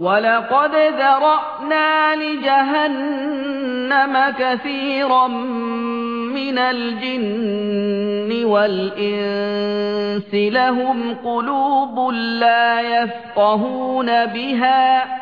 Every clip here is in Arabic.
وَلَقَدْ ذَرَأْنَا لِجَهَنَّمَ كَثِيرًا مِنَ الْجِنِّ وَالْإِنسِ لَهُمْ قُلُوبٌ لَّا يَفْقَهُونَ بِهَا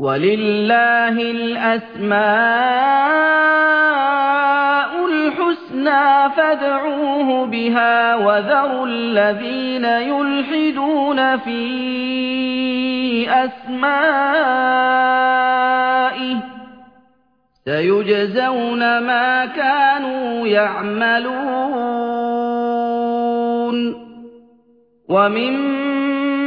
ولله الأسماء الحسنى فادعوه بها وذروا الذين يلحدون في أسمائه سيجزون ما كانوا يعملون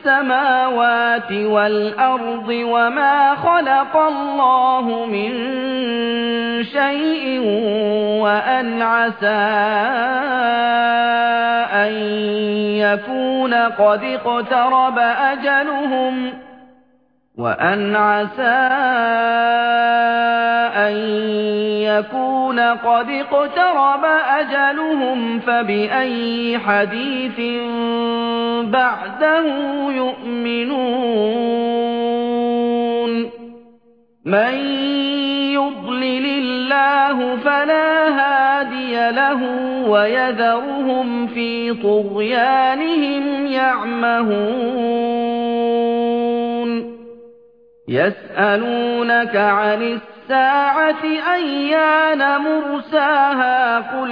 السماوات والأرض وما خلق الله من شيء وأن عسى أن يكون قد اقترب أجلهم وأن عسى أن يكون قد اقترب أجلهم فبأي حديث بعده يؤمنون. من يضلل الله فلا هادي له ويذرهم في طغيانهم يعمهون. يسألونك عن الساعة أيان مرساها قل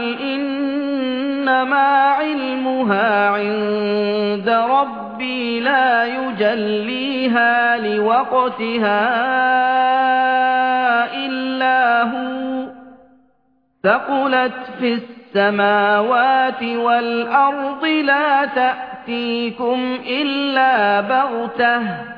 إنما علمها عند ربي لا يجليها لوقتها إلا هو ثقلت في السماوات والأرض لا تأتيكم إلا بغته